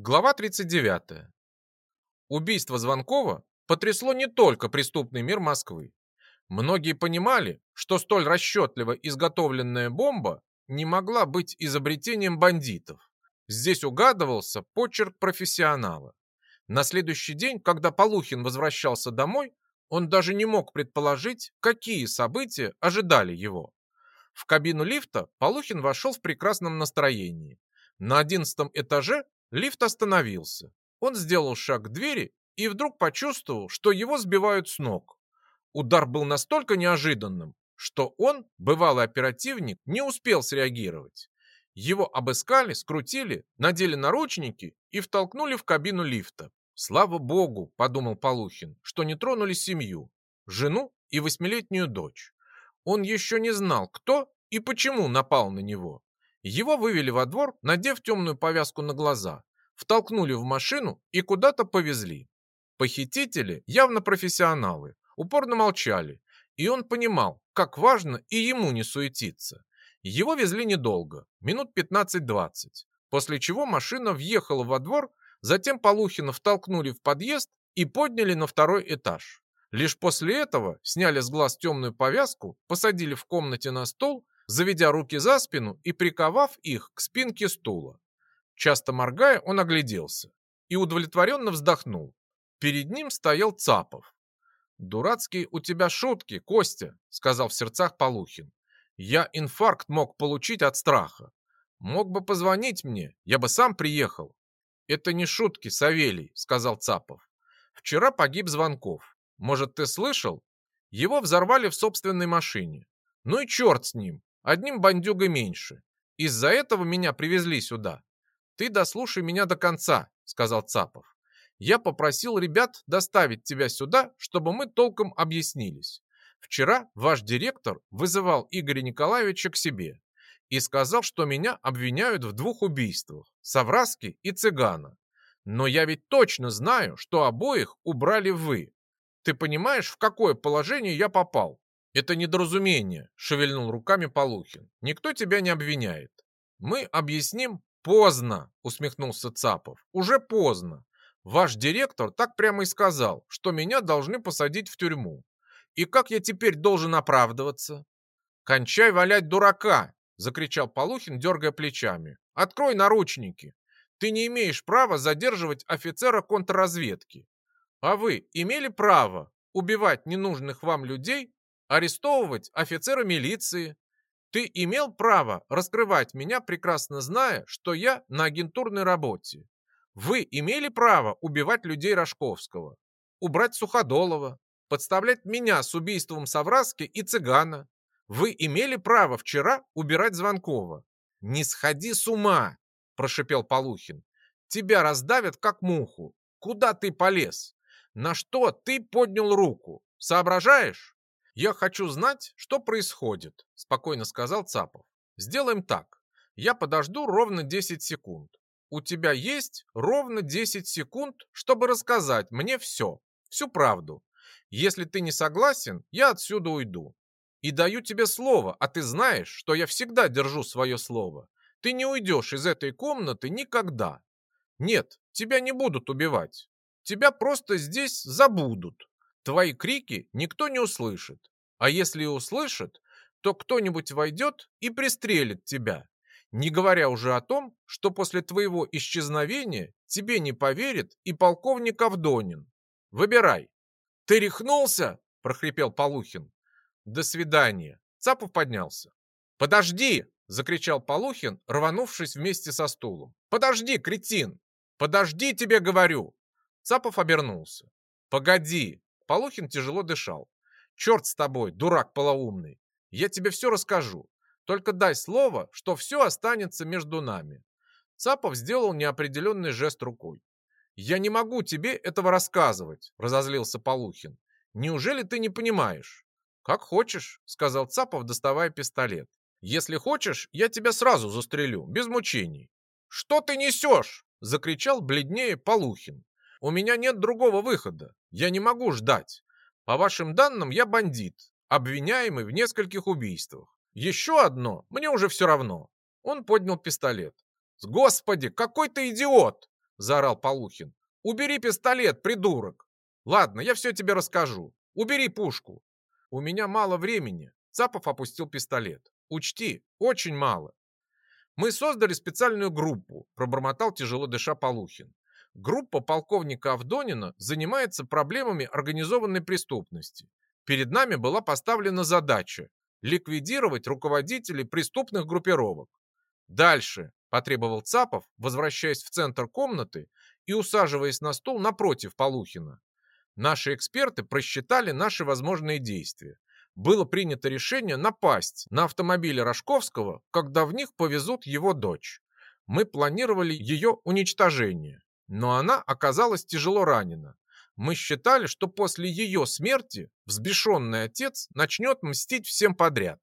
Глава 39. Убийство Звонкова потрясло не только преступный мир Москвы. Многие понимали, что столь расчетливо изготовленная бомба не могла быть изобретением бандитов. Здесь угадывался почерк профессионала. На следующий день, когда Полухин возвращался домой, он даже не мог предположить, какие события ожидали его. В кабину лифта Полухин вошел в прекрасном настроении. На одиннадцатом этаже Лифт остановился. Он сделал шаг к двери и вдруг почувствовал, что его сбивают с ног. Удар был настолько неожиданным, что он, бывалый оперативник, не успел среагировать. Его обыскали, скрутили, надели наручники и втолкнули в кабину лифта. «Слава богу», — подумал Полухин, — что не тронули семью, жену и восьмилетнюю дочь. Он еще не знал, кто и почему напал на него. Его вывели во двор, надев темную повязку на глаза, втолкнули в машину и куда-то повезли. Похитители, явно профессионалы, упорно молчали, и он понимал, как важно и ему не суетиться. Его везли недолго, минут 15-20, после чего машина въехала во двор, затем Полухина втолкнули в подъезд и подняли на второй этаж. Лишь после этого сняли с глаз темную повязку, посадили в комнате на стол заведя руки за спину и приковав их к спинке стула. Часто моргая, он огляделся и удовлетворенно вздохнул. Перед ним стоял Цапов. «Дурацкие у тебя шутки, Костя», — сказал в сердцах Полухин. «Я инфаркт мог получить от страха. Мог бы позвонить мне, я бы сам приехал». «Это не шутки, Савелий», — сказал Цапов. «Вчера погиб Звонков. Может, ты слышал? Его взорвали в собственной машине. Ну и черт с ним. Одним бандюгой меньше. Из-за этого меня привезли сюда. Ты дослушай меня до конца, сказал Цапов. Я попросил ребят доставить тебя сюда, чтобы мы толком объяснились. Вчера ваш директор вызывал Игоря Николаевича к себе и сказал, что меня обвиняют в двух убийствах – Савраски и Цыгана. Но я ведь точно знаю, что обоих убрали вы. Ты понимаешь, в какое положение я попал? «Это недоразумение», — шевельнул руками Полухин. «Никто тебя не обвиняет». «Мы объясним поздно», — усмехнулся Цапов. «Уже поздно. Ваш директор так прямо и сказал, что меня должны посадить в тюрьму. И как я теперь должен оправдываться?» «Кончай валять дурака!» — закричал Полухин, дергая плечами. «Открой наручники! Ты не имеешь права задерживать офицера контрразведки. А вы имели право убивать ненужных вам людей арестовывать офицера милиции. Ты имел право раскрывать меня, прекрасно зная, что я на агентурной работе. Вы имели право убивать людей Рожковского, убрать Суходолова, подставлять меня с убийством Савраски и Цыгана. Вы имели право вчера убирать Звонкова. Не сходи с ума, прошипел Полухин. Тебя раздавят, как муху. Куда ты полез? На что ты поднял руку? Соображаешь? «Я хочу знать, что происходит», – спокойно сказал Цапов. «Сделаем так. Я подожду ровно 10 секунд. У тебя есть ровно 10 секунд, чтобы рассказать мне все, всю правду. Если ты не согласен, я отсюда уйду. И даю тебе слово, а ты знаешь, что я всегда держу свое слово. Ты не уйдешь из этой комнаты никогда. Нет, тебя не будут убивать. Тебя просто здесь забудут. Твои крики никто не услышит. А если и услышит, то кто-нибудь войдет и пристрелит тебя. Не говоря уже о том, что после твоего исчезновения тебе не поверит и полковник Авдонин. Выбирай. Ты рехнулся? прохрипел Полухин. До свидания. Цапов поднялся. Подожди! закричал Полухин, рванувшись вместе со стулом. Подожди, кретин! Подожди, тебе говорю! Цапов обернулся. Погоди, Полухин тяжело дышал. «Черт с тобой, дурак полоумный! Я тебе все расскажу. Только дай слово, что все останется между нами». Цапов сделал неопределенный жест рукой. «Я не могу тебе этого рассказывать», — разозлился Полухин. «Неужели ты не понимаешь?» «Как хочешь», — сказал Цапов, доставая пистолет. «Если хочешь, я тебя сразу застрелю, без мучений». «Что ты несешь?» — закричал бледнее Полухин. У меня нет другого выхода. Я не могу ждать. По вашим данным, я бандит, обвиняемый в нескольких убийствах. Еще одно, мне уже все равно. Он поднял пистолет. Господи, какой ты идиот! заорал Полухин. «Убери пистолет, придурок!» «Ладно, я все тебе расскажу. Убери пушку!» «У меня мало времени», — Цапов опустил пистолет. «Учти, очень мало. Мы создали специальную группу, пробормотал тяжело дыша Полухин. Группа полковника Авдонина занимается проблемами организованной преступности. Перед нами была поставлена задача ликвидировать руководителей преступных группировок. Дальше, потребовал Цапов, возвращаясь в центр комнаты и усаживаясь на стул напротив Полухина. Наши эксперты просчитали наши возможные действия было принято решение напасть на автомобиль Рожковского, когда в них повезут его дочь. Мы планировали ее уничтожение, но она оказалась тяжело ранена. Мы считали, что после ее смерти взбешенный отец начнет мстить всем подряд.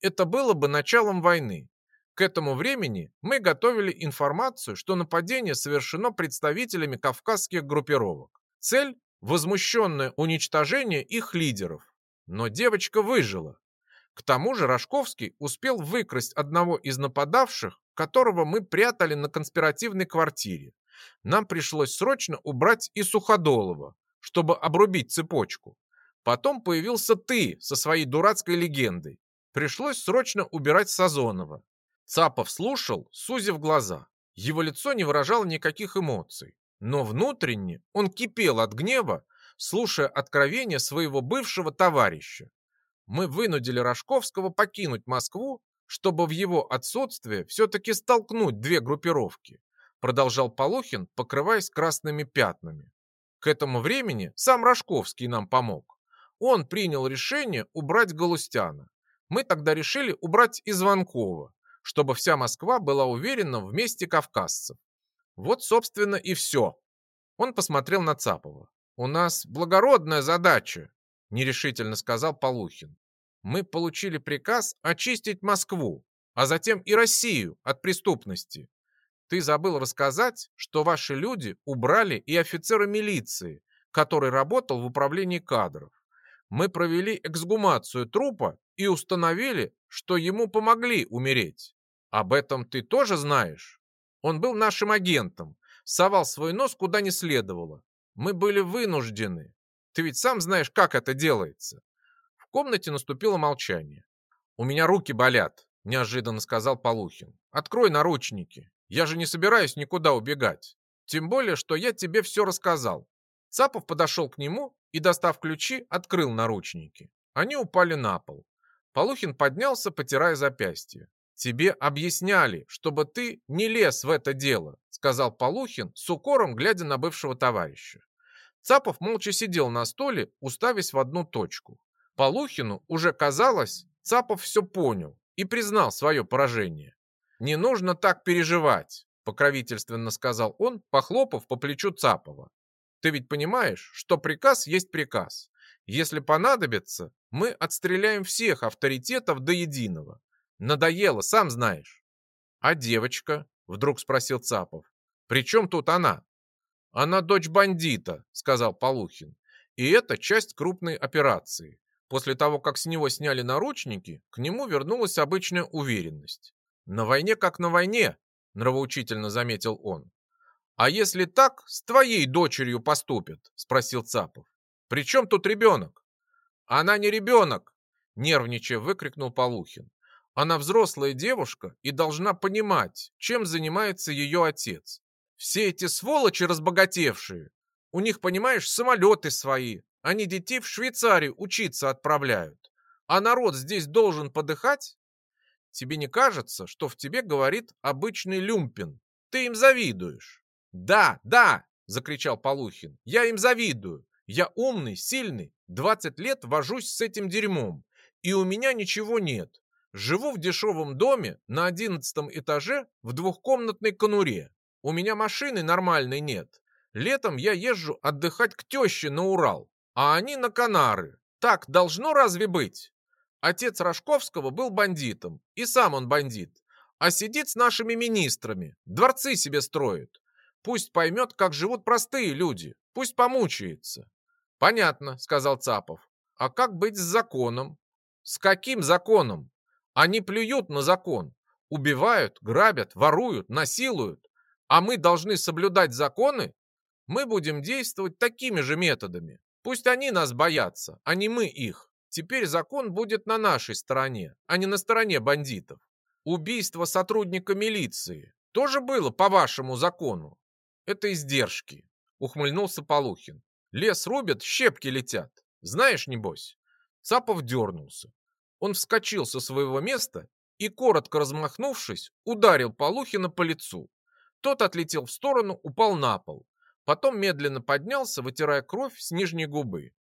Это было бы началом войны. К этому времени мы готовили информацию, что нападение совершено представителями кавказских группировок. Цель – возмущенное уничтожение их лидеров. Но девочка выжила. К тому же Рожковский успел выкрасть одного из нападавших, которого мы прятали на конспиративной квартире. Нам пришлось срочно убрать и Суходолова, чтобы обрубить цепочку. Потом появился ты со своей дурацкой легендой. Пришлось срочно убирать Сазонова. Цапов слушал, сузив глаза. Его лицо не выражало никаких эмоций. Но внутренне он кипел от гнева слушая откровения своего бывшего товарища. Мы вынудили Рожковского покинуть Москву, чтобы в его отсутствие все-таки столкнуть две группировки, продолжал Полухин, покрываясь красными пятнами. К этому времени сам Рожковский нам помог. Он принял решение убрать Галустяна. Мы тогда решили убрать и Звонкова, чтобы вся Москва была уверена в месте кавказцев. Вот, собственно, и все. Он посмотрел на Цапова. «У нас благородная задача», — нерешительно сказал Полухин. «Мы получили приказ очистить Москву, а затем и Россию от преступности. Ты забыл рассказать, что ваши люди убрали и офицера милиции, который работал в управлении кадров. Мы провели эксгумацию трупа и установили, что ему помогли умереть. Об этом ты тоже знаешь? Он был нашим агентом, совал свой нос куда не следовало, мы были вынуждены. Ты ведь сам знаешь, как это делается. В комнате наступило молчание. У меня руки болят, неожиданно сказал Полухин. Открой наручники. Я же не собираюсь никуда убегать. Тем более, что я тебе все рассказал. Цапов подошел к нему и, достав ключи, открыл наручники. Они упали на пол. Полухин поднялся, потирая запястье. «Тебе объясняли, чтобы ты не лез в это дело сказал Полухин с укором, глядя на бывшего товарища. Цапов молча сидел на столе, уставясь в одну точку. Полухину уже казалось, Цапов все понял и признал свое поражение. «Не нужно так переживать», — покровительственно сказал он, похлопав по плечу Цапова. «Ты ведь понимаешь, что приказ есть приказ. Если понадобится, мы отстреляем всех авторитетов до единого. Надоело, сам знаешь». «А девочка?» — вдруг спросил Цапов. «При чем тут она?» «Она дочь бандита», — сказал Полухин. «И это часть крупной операции. После того, как с него сняли наручники, к нему вернулась обычная уверенность. «На войне как на войне», — нравоучительно заметил он. «А если так, с твоей дочерью поступят?» — спросил Цапов. «При чем тут ребенок?» «Она не ребенок!» — нервничая выкрикнул Полухин. «Она взрослая девушка и должна понимать, чем занимается ее отец. Все эти сволочи разбогатевшие. У них, понимаешь, самолеты свои. Они детей в Швейцарию учиться отправляют. А народ здесь должен подыхать? Тебе не кажется, что в тебе говорит обычный люмпин? Ты им завидуешь. Да, да, закричал Полухин. Я им завидую. Я умный, сильный, 20 лет вожусь с этим дерьмом. И у меня ничего нет. Живу в дешевом доме на одиннадцатом этаже в двухкомнатной конуре. У меня машины нормальной нет. Летом я езжу отдыхать к теще на Урал, а они на Канары. Так должно разве быть? Отец Рожковского был бандитом, и сам он бандит. А сидит с нашими министрами, дворцы себе строит. Пусть поймет, как живут простые люди, пусть помучается. Понятно, сказал Цапов. А как быть с законом? С каким законом? Они плюют на закон. Убивают, грабят, воруют, насилуют. а мы должны соблюдать законы, мы будем действовать такими же методами. Пусть они нас боятся, а не мы их. Теперь закон будет на нашей стороне, а не на стороне бандитов. Убийство сотрудника милиции тоже было по вашему закону. Это издержки, ухмыльнулся Полухин. Лес рубят, щепки летят. Знаешь, небось? Цапов дернулся. Он вскочил со своего места и, коротко размахнувшись, ударил Полухина по лицу. Тот отлетел в сторону, упал на пол. Потом медленно поднялся, вытирая кровь с нижней губы.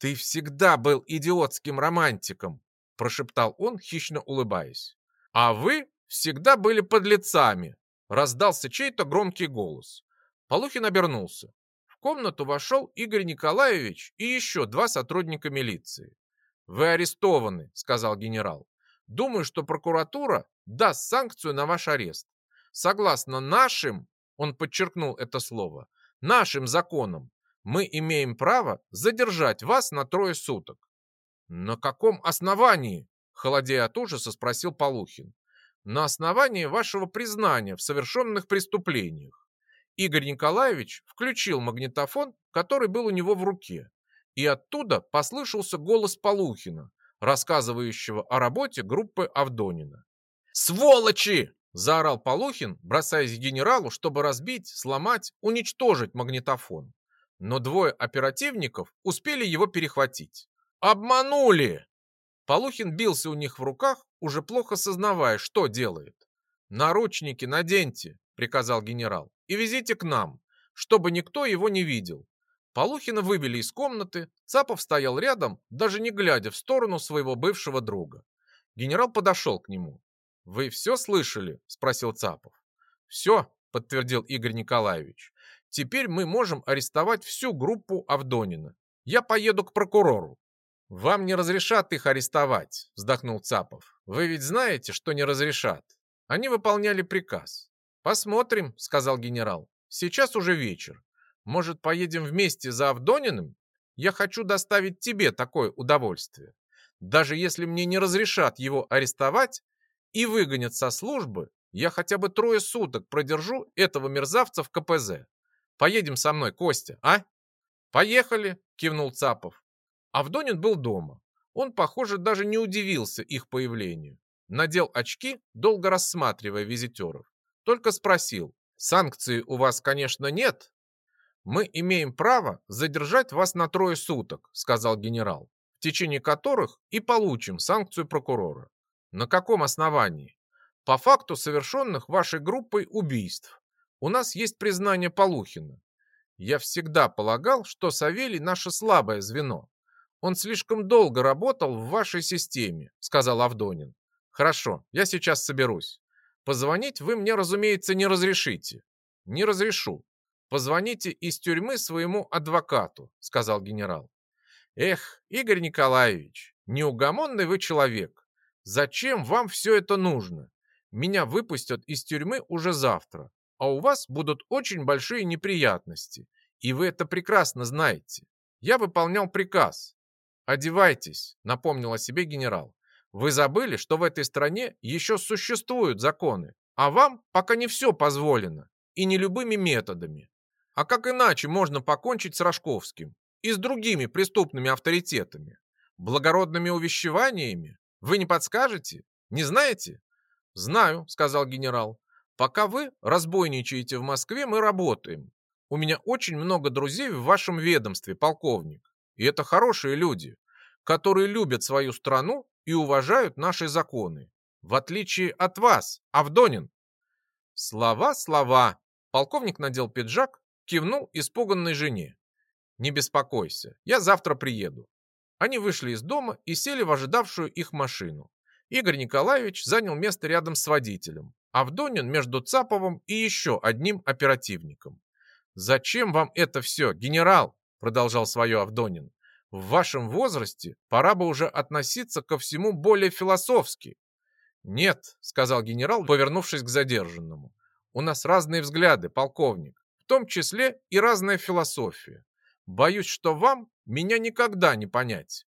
«Ты всегда был идиотским романтиком», – прошептал он, хищно улыбаясь. «А вы всегда были подлецами», – раздался чей-то громкий голос. Полухин обернулся. В комнату вошел Игорь Николаевич и еще два сотрудника милиции. «Вы арестованы», – сказал генерал. «Думаю, что прокуратура даст санкцию на ваш арест. Согласно нашим, он подчеркнул это слово, нашим законам, мы имеем право задержать вас на трое суток. На каком основании? Холодея от ужаса спросил Полухин. На основании вашего признания в совершенных преступлениях. Игорь Николаевич включил магнитофон, который был у него в руке, и оттуда послышался голос Полухина, рассказывающего о работе группы Авдонина. «Сволочи!» – заорал Полухин, бросаясь к генералу, чтобы разбить, сломать, уничтожить магнитофон но двое оперативников успели его перехватить. «Обманули!» Полухин бился у них в руках, уже плохо сознавая, что делает. «Наручники наденьте», — приказал генерал, — «и везите к нам, чтобы никто его не видел». Полухина вывели из комнаты, Цапов стоял рядом, даже не глядя в сторону своего бывшего друга. Генерал подошел к нему. «Вы все слышали?» – спросил Цапов. «Все», – подтвердил Игорь Николаевич. Теперь мы можем арестовать всю группу Авдонина. Я поеду к прокурору. Вам не разрешат их арестовать, вздохнул Цапов. Вы ведь знаете, что не разрешат. Они выполняли приказ. Посмотрим, сказал генерал. Сейчас уже вечер. Может, поедем вместе за Авдониным? Я хочу доставить тебе такое удовольствие. Даже если мне не разрешат его арестовать и выгонят со службы, я хотя бы трое суток продержу этого мерзавца в КПЗ. Поедем со мной, Костя, а?» «Поехали», — кивнул Цапов. Авдонин был дома. Он, похоже, даже не удивился их появлению. Надел очки, долго рассматривая визитеров. Только спросил, «Санкций у вас, конечно, нет?» «Мы имеем право задержать вас на трое суток», — сказал генерал, «в течение которых и получим санкцию прокурора». «На каком основании?» «По факту совершенных вашей группой убийств. У нас есть признание Полухина. Я всегда полагал, что Савелий наше слабое звено. Он слишком долго работал в вашей системе, сказал Авдонин. Хорошо, я сейчас соберусь. Позвонить вы мне, разумеется, не разрешите. Не разрешу. Позвоните из тюрьмы своему адвокату, сказал генерал. Эх, Игорь Николаевич, неугомонный вы человек. Зачем вам все это нужно? Меня выпустят из тюрьмы уже завтра а у вас будут очень большие неприятности, и вы это прекрасно знаете. Я выполнял приказ. Одевайтесь, напомнил о себе генерал. Вы забыли, что в этой стране еще существуют законы, а вам пока не все позволено, и не любыми методами. А как иначе можно покончить с Рожковским и с другими преступными авторитетами? Благородными увещеваниями? Вы не подскажете? Не знаете? Знаю, сказал генерал. Пока вы разбойничаете в Москве, мы работаем. У меня очень много друзей в вашем ведомстве, полковник. И это хорошие люди, которые любят свою страну и уважают наши законы. В отличие от вас, Авдонин. Слова, слова. Полковник надел пиджак, кивнул испуганной жене. Не беспокойся, я завтра приеду. Они вышли из дома и сели в ожидавшую их машину. Игорь Николаевич занял место рядом с водителем. Авдонин между Цаповым и еще одним оперативником. «Зачем вам это все, генерал?» – продолжал свое Авдонин. «В вашем возрасте пора бы уже относиться ко всему более философски». «Нет», – сказал генерал, повернувшись к задержанному. «У нас разные взгляды, полковник, в том числе и разная философия. Боюсь, что вам меня никогда не понять».